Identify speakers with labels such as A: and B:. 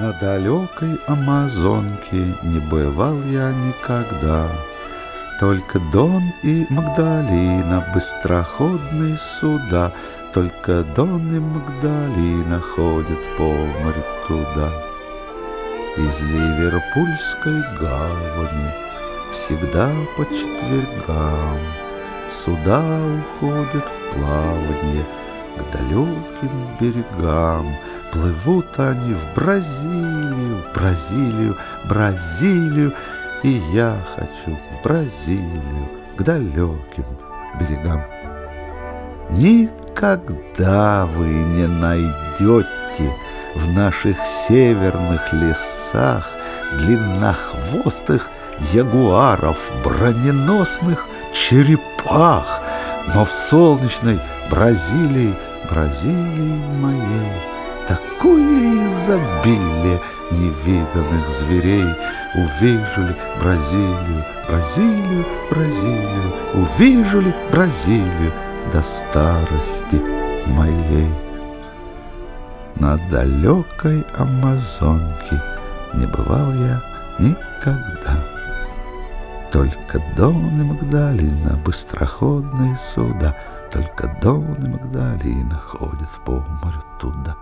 A: На далекой Амазонке не бывал я никогда. Только Дон и Магдалина, быстроходные суда, Только Дон и Магдалина ходят по морю туда. Из Ливерпульской гавани Всегда по четвергам Суда уходят в плавание К далеким берегам, Плывут они в Бразилию, в Бразилию, Бразилию, И я хочу в Бразилию, к далеким берегам. Никогда вы не найдете в наших северных лесах длиннохвостых ягуаров, броненосных черепах, но в солнечной Бразилии, Бразилии моей, Такое изобилие невиданных зверей. Увижу ли Бразилию, Бразилию, Бразилию? Увижу ли Бразилию до старости моей? На далекой Амазонке не бывал я никогда. Только Дон и Магдалина, быстроходные суда Только Дон и Магдалина ходят по морю туда